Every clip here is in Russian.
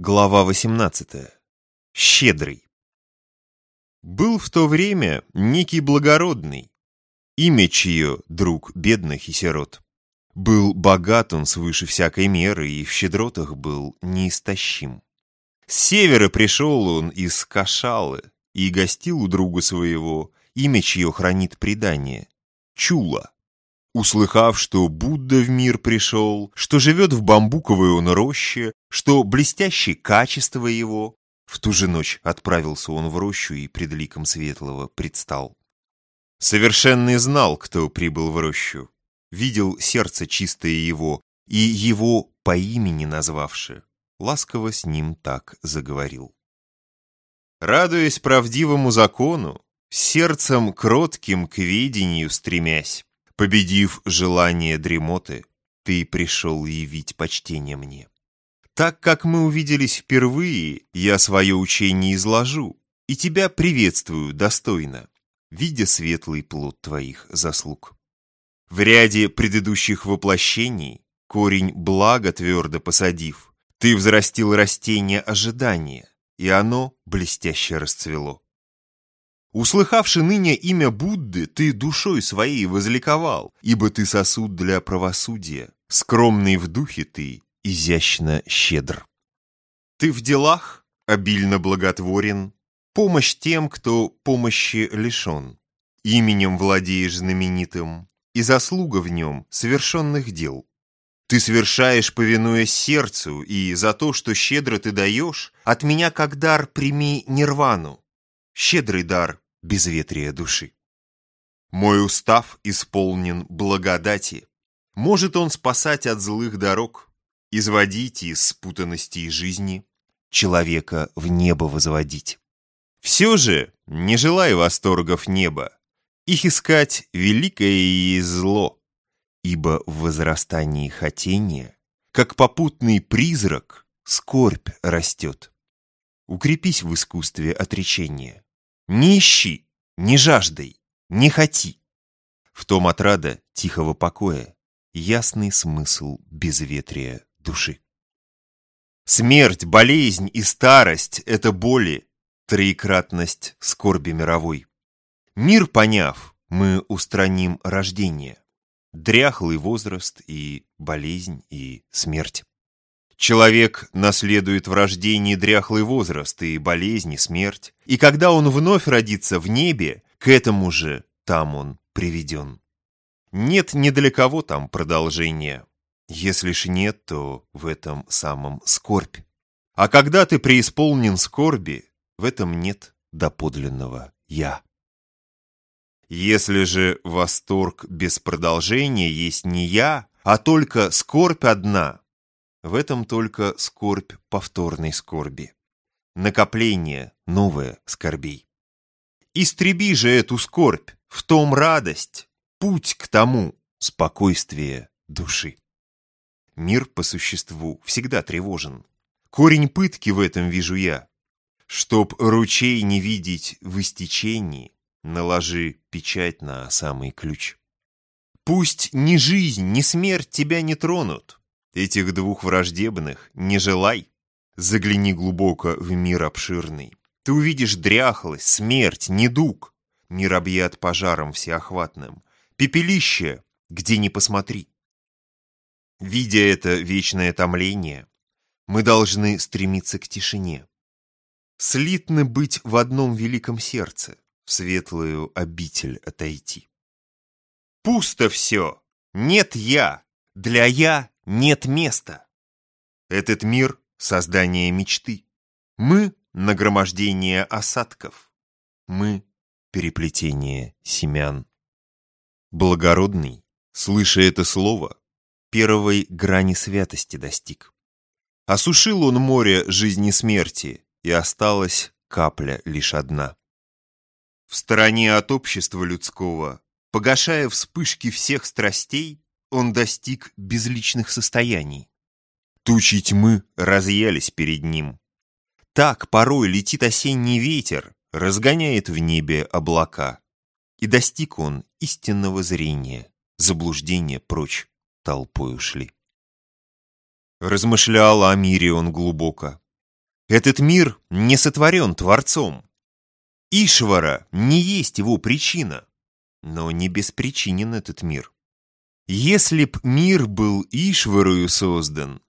Глава 18. Щедрый. Был в то время некий благородный, имя чье друг бедных и сирот. Был богат он свыше всякой меры и в щедротах был неистощим. С севера пришел он из Кашалы и гостил у друга своего, имя чье хранит предание, Чула. Услыхав, что Будда в мир пришел, что живет в бамбуковой он роще, что блестящее качество его, в ту же ночь отправился он в рощу и пред ликом светлого предстал. Совершенный знал, кто прибыл в рощу, видел сердце чистое его, и его по имени назвавши, ласково с ним так заговорил. Радуясь правдивому закону, сердцем кротким к ведению стремясь, Победив желание дремоты, ты пришел явить почтение мне. Так как мы увиделись впервые, я свое учение изложу, и тебя приветствую достойно, видя светлый плод твоих заслуг. В ряде предыдущих воплощений, корень блага твердо посадив, ты взрастил растение ожидания, и оно блестяще расцвело. Услыхавши ныне имя Будды, ты душой своей возликовал, ибо ты сосуд для правосудия, скромный в духе ты, изящно щедр. Ты в делах обильно благотворен, помощь тем, кто помощи лишен, именем владеешь знаменитым, и заслуга в нем совершенных дел. Ты совершаешь, повинуясь сердцу, и за то, что щедро ты даешь, от меня как дар прими нирвану, щедрый дар безветрия души. Мой устав исполнен благодати. Может он спасать от злых дорог, изводить из спутанностей жизни, человека в небо возводить. Все же, не желая восторгов неба, их искать великое и зло, ибо в возрастании хотения, как попутный призрак, скорбь растет. Укрепись в искусстве отречения. Не ищи, не жаждай, не хоти. В том отрада тихого покоя ясный смысл безветрия души. Смерть, болезнь и старость — это боли, троекратность скорби мировой. Мир поняв, мы устраним рождение, дряхлый возраст и болезнь и смерть. Человек наследует в рождении дряхлый возраст и болезни, смерть. И когда он вновь родится в небе, к этому же там он приведен. Нет ни для кого там продолжения. Если ж нет, то в этом самом скорбь. А когда ты преисполнен скорби, в этом нет доподлинного «я». Если же восторг без продолжения есть не «я», а только скорбь одна, в этом только скорбь повторной скорби. Накопление новое скорбей. Истреби же эту скорбь, в том радость, путь к тому спокойствие души. Мир по существу всегда тревожен. Корень пытки в этом вижу я. Чтоб ручей не видеть в истечении, наложи печать на самый ключ. Пусть ни жизнь, ни смерть тебя не тронут, Этих двух враждебных не желай. Загляни глубоко в мир обширный. Ты увидишь дряхлость, смерть, недуг. Мир объят пожаром всеохватным. Пепелище, где ни посмотри. Видя это вечное томление, мы должны стремиться к тишине. Слитно быть в одном великом сердце, в светлую обитель отойти. Пусто все, нет я, для я нет места. Этот мир — создание мечты. Мы — нагромождение осадков. Мы — переплетение семян. Благородный, слыша это слово, первой грани святости достиг. Осушил он море жизни смерти, и осталась капля лишь одна. В стороне от общества людского, погашая вспышки всех страстей, он достиг безличных состояний. Тучи тьмы разъялись перед ним. Так порой летит осенний ветер, разгоняет в небе облака. И достиг он истинного зрения, заблуждения прочь толпой ушли. Размышлял о мире он глубоко. Этот мир не сотворен Творцом. Ишвара не есть его причина, но не беспричинен этот мир. Если б мир был Ишварою создан,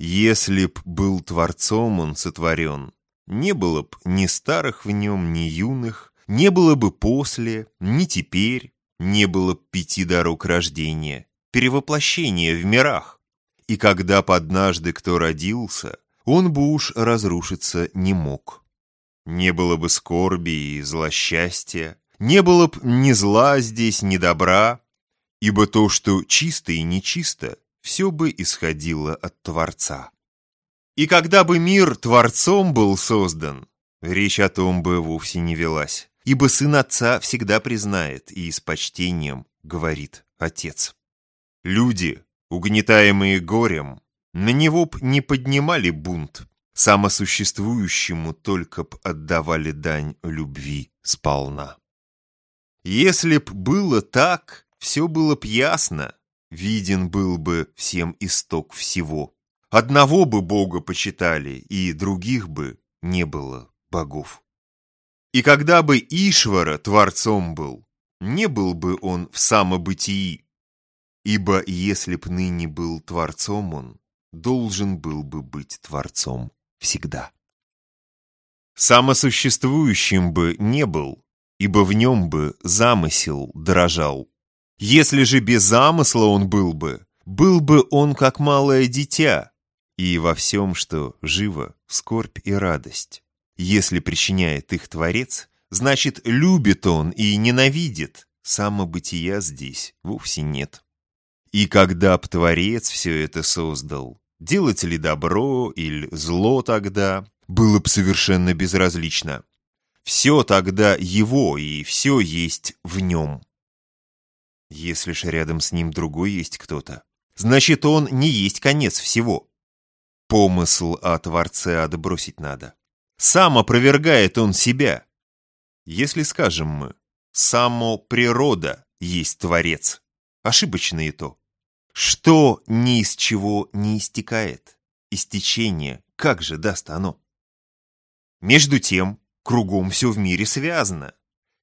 если б был Творцом он сотворен, не было б ни старых в нем, ни юных, не было бы после, ни теперь, не было б пяти дорог рождения, перевоплощения в мирах. И когда поднажды кто родился, он бы уж разрушиться не мог. Не было бы скорби и злосчастья, не было б ни зла здесь, ни добра, ибо то, что чисто и нечисто, все бы исходило от Творца. И когда бы мир Творцом был создан, речь о том бы вовсе не велась, ибо сын отца всегда признает и с почтением говорит отец. Люди, угнетаемые горем, на него б не поднимали бунт, самосуществующему только б отдавали дань любви сполна. Если б было так, все было б ясно, виден был бы всем исток всего. Одного бы Бога почитали, и других бы не было богов. И когда бы Ишвара творцом был, не был бы он в самобытии, ибо если б ныне был творцом он, должен был бы быть творцом всегда. Самосуществующим бы не был, ибо в нем бы замысел дрожал. Если же без замысла он был бы, был бы он как малое дитя, и во всем, что живо, скорбь и радость. Если причиняет их Творец, значит, любит он и ненавидит, самобытия здесь вовсе нет. И когда б Творец все это создал, делать ли добро или зло тогда, было бы совершенно безразлично. Все тогда его, и все есть в нем. Если же рядом с ним другой есть кто-то, значит, он не есть конец всего. Помысл о Творце отбросить надо. Сам опровергает он себя. Если скажем мы, само природа есть Творец, ошибочно и то. Что ни из чего не истекает? Истечение, как же даст оно? Между тем, Кругом все в мире связано.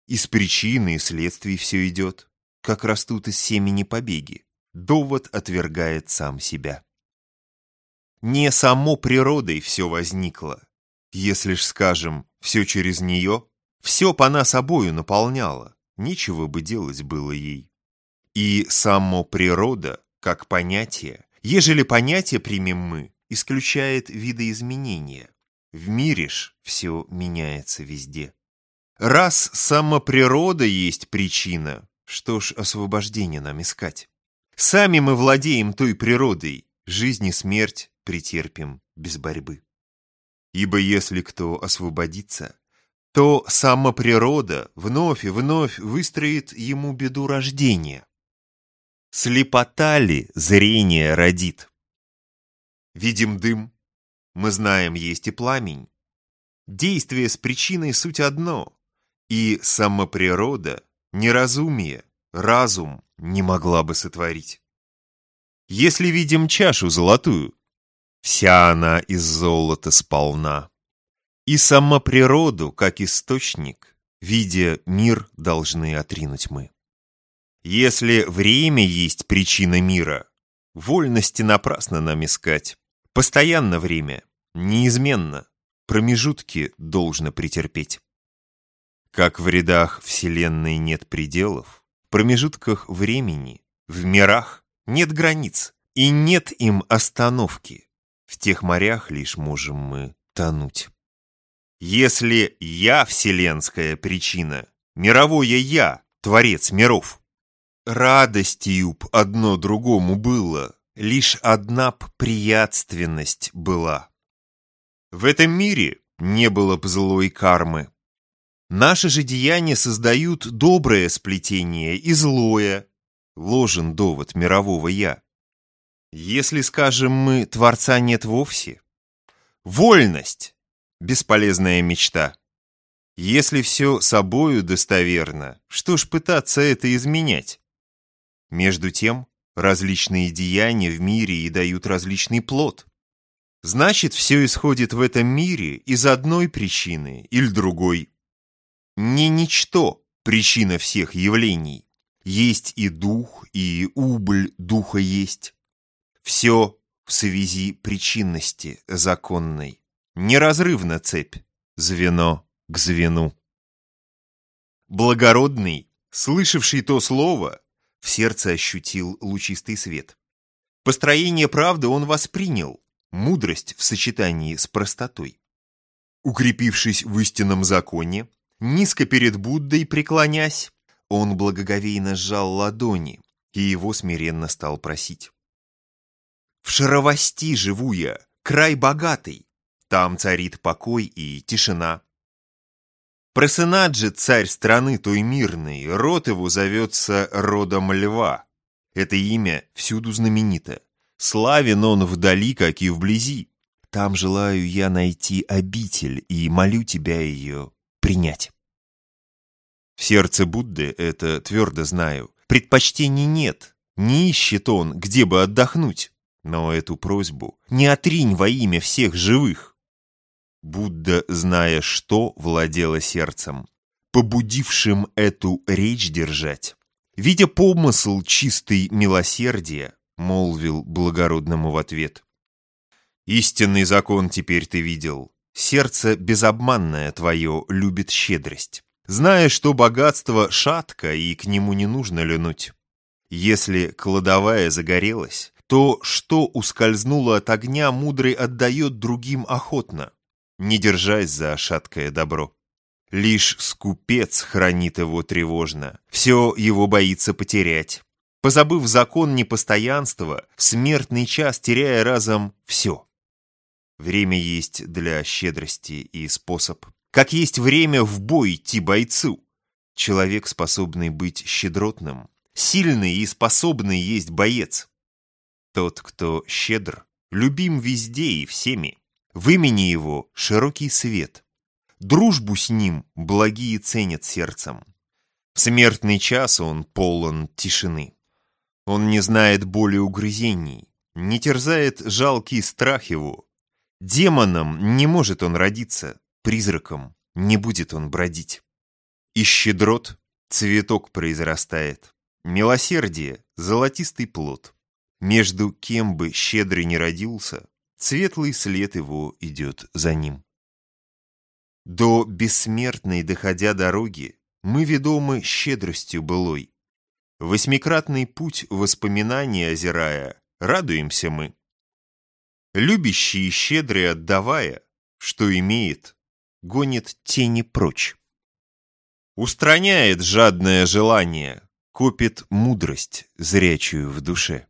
Из причины и следствий все идет, как растут из семени побеги. Довод отвергает сам себя. Не само природой все возникло. Если ж, скажем, все через нее, все по нас обою наполняло, нечего бы делать было ей. И само природа, как понятие, ежели понятие примем мы, исключает видоизменения. В мире ж все меняется везде. Раз сама природа есть причина, что ж освобождение нам искать? Сами мы владеем той природой, жизнь и смерть претерпим без борьбы. Ибо если кто освободится, то сама природа вновь и вновь выстроит ему беду рождения. Слепота ли зрение родит? Видим дым, мы знаем, есть и пламень. Действие с причиной суть одно, и самоприрода, неразумие, разум не могла бы сотворить. Если видим чашу золотую, вся она из золота сполна. И сама природу, как источник, видя мир, должны отринуть мы. Если время есть причина мира, вольности напрасно нам искать. Постоянно время, неизменно, промежутки должно претерпеть. Как в рядах Вселенной нет пределов, в промежутках времени, в мирах нет границ и нет им остановки. В тех морях лишь можем мы тонуть. Если я вселенская причина, мировое я, творец миров, радостью б одно другому было, лишь одна б приятственность была. В этом мире не было б злой кармы. Наши же деяния создают доброе сплетение и злое. Ложен довод мирового «я». Если, скажем мы, Творца нет вовсе, вольность — бесполезная мечта. Если все собою достоверно, что ж пытаться это изменять? Между тем, Различные деяния в мире и дают различный плод. Значит, все исходит в этом мире из одной причины или другой. Не ничто причина всех явлений. Есть и дух, и убыль духа есть. Все в связи причинности законной. Неразрывна цепь, звено к звену. Благородный, слышавший то слово, в сердце ощутил лучистый свет. Построение правды он воспринял, мудрость в сочетании с простотой. Укрепившись в истинном законе, низко перед Буддой преклонясь, он благоговейно сжал ладони и его смиренно стал просить. «В шаровости живу я, край богатый, там царит покой и тишина. Просынат же царь страны той мирной, род его зовется родом льва. Это имя всюду знаменито. Славен он вдали, как и вблизи. Там желаю я найти обитель и молю тебя ее принять. В сердце Будды это твердо знаю. Предпочтений нет, не ищет он, где бы отдохнуть. Но эту просьбу не отринь во имя всех живых. Будда, зная, что владело сердцем, побудившим эту речь держать, видя помысл чистый милосердия, молвил благородному в ответ. Истинный закон теперь ты видел. Сердце безобманное твое любит щедрость зная, что богатство шатко и к нему не нужно лянуть. Если кладовая загорелась, то что ускользнуло от огня, мудрый отдает другим охотно, не держась за шаткое добро. Лишь скупец хранит его тревожно, все его боится потерять. Позабыв закон непостоянства, в смертный час теряя разом все. Время есть для щедрости и способ как есть время в бой идти бойцу. Человек, способный быть щедротным, сильный и способный есть боец. Тот, кто щедр, любим везде и всеми. В имени его широкий свет. Дружбу с ним благие ценят сердцем. В смертный час он полон тишины. Он не знает боли угрызений, не терзает жалкий страх его. Демоном не может он родиться, призраком не будет он бродить. И щедрот цветок произрастает, милосердие — золотистый плод. Между кем бы щедрый не родился, светлый след его идет за ним. До бессмертной доходя дороги, мы ведомы щедростью былой. Восьмикратный путь воспоминаний озирая, радуемся мы. Любящие и щедрые отдавая, что имеет, гонит тени прочь. Устраняет жадное желание, копит мудрость, зрячую в душе.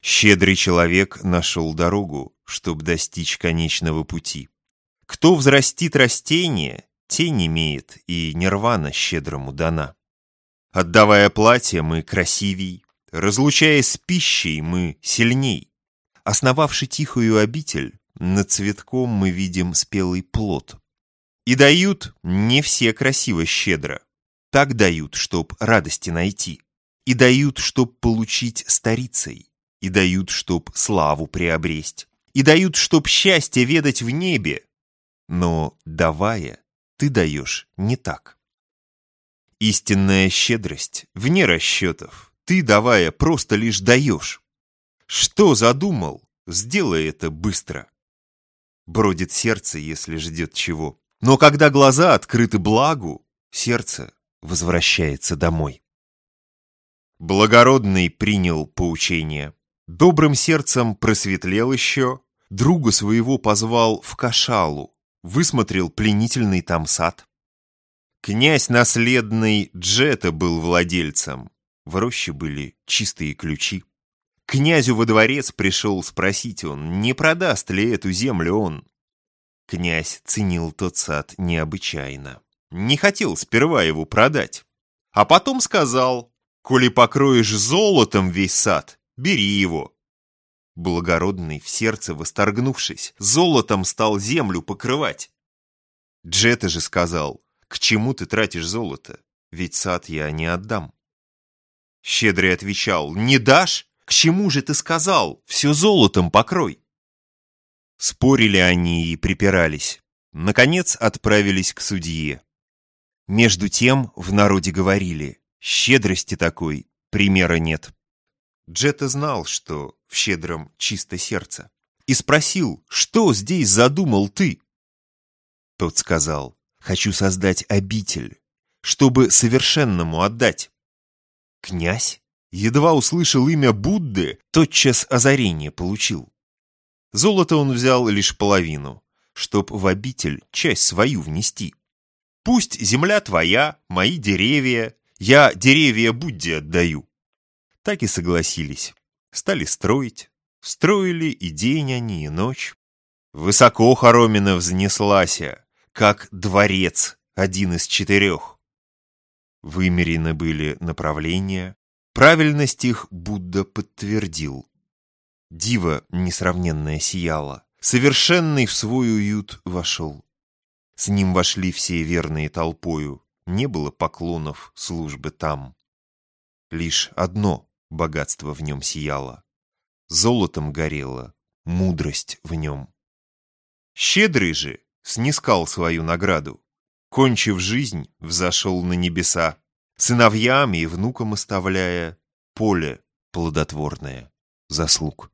Щедрый человек нашел дорогу, чтоб достичь конечного пути. Кто взрастит растение, тень имеет, и нирвана щедрому дана. Отдавая платье, мы красивей, разлучаясь с пищей, мы сильней. Основавши тихую обитель, над цветком мы видим спелый плод. И дают не все красиво щедро. Так дают, чтоб радости найти. И дают, чтоб получить старицей. И дают, чтоб славу приобресть. И дают, чтоб счастье ведать в небе. Но, давая, ты даешь не так. Истинная щедрость вне расчетов. Ты, давая, просто лишь даешь. Что задумал? Сделай это быстро. Бродит сердце, если ждет чего. Но когда глаза открыты благу, сердце возвращается домой. Благородный принял поучение. Добрым сердцем просветлел еще, друга своего позвал в Кашалу, высмотрел пленительный там сад. Князь наследный Джета был владельцем, в роще были чистые ключи. Князю во дворец пришел спросить он, не продаст ли эту землю он. Князь ценил тот сад необычайно. Не хотел сперва его продать. А потом сказал, «Коли покроешь золотом весь сад, бери его». Благородный, в сердце восторгнувшись, золотом стал землю покрывать. Джета же сказал, «К чему ты тратишь золото? Ведь сад я не отдам». Щедрый отвечал, «Не дашь? К чему же ты сказал? Все золотом покрой». Спорили они и припирались. Наконец отправились к судье. Между тем в народе говорили, щедрости такой примера нет. Джета знал, что в щедром чисто сердце, и спросил, что здесь задумал ты? Тот сказал, хочу создать обитель, чтобы совершенному отдать. Князь едва услышал имя Будды, тотчас озарение получил. Золото он взял лишь половину, чтоб в обитель часть свою внести. Пусть земля твоя, мои деревья, я деревья Будде отдаю. Так и согласились. Стали строить. Строили и день они, и ночь. Высоко хоромина взнеслася, как дворец, один из четырех. Вымерены были направления, правильность их Будда подтвердил. Дива несравненная сияла, совершенный в свой уют вошел. С ним вошли все верные толпою, не было поклонов службы там. Лишь одно богатство в нем сияло. Золотом горела мудрость в нем. Щедрый же снискал свою награду. Кончив жизнь, взошел на небеса, сыновьям и внукам оставляя поле плодотворное заслуг.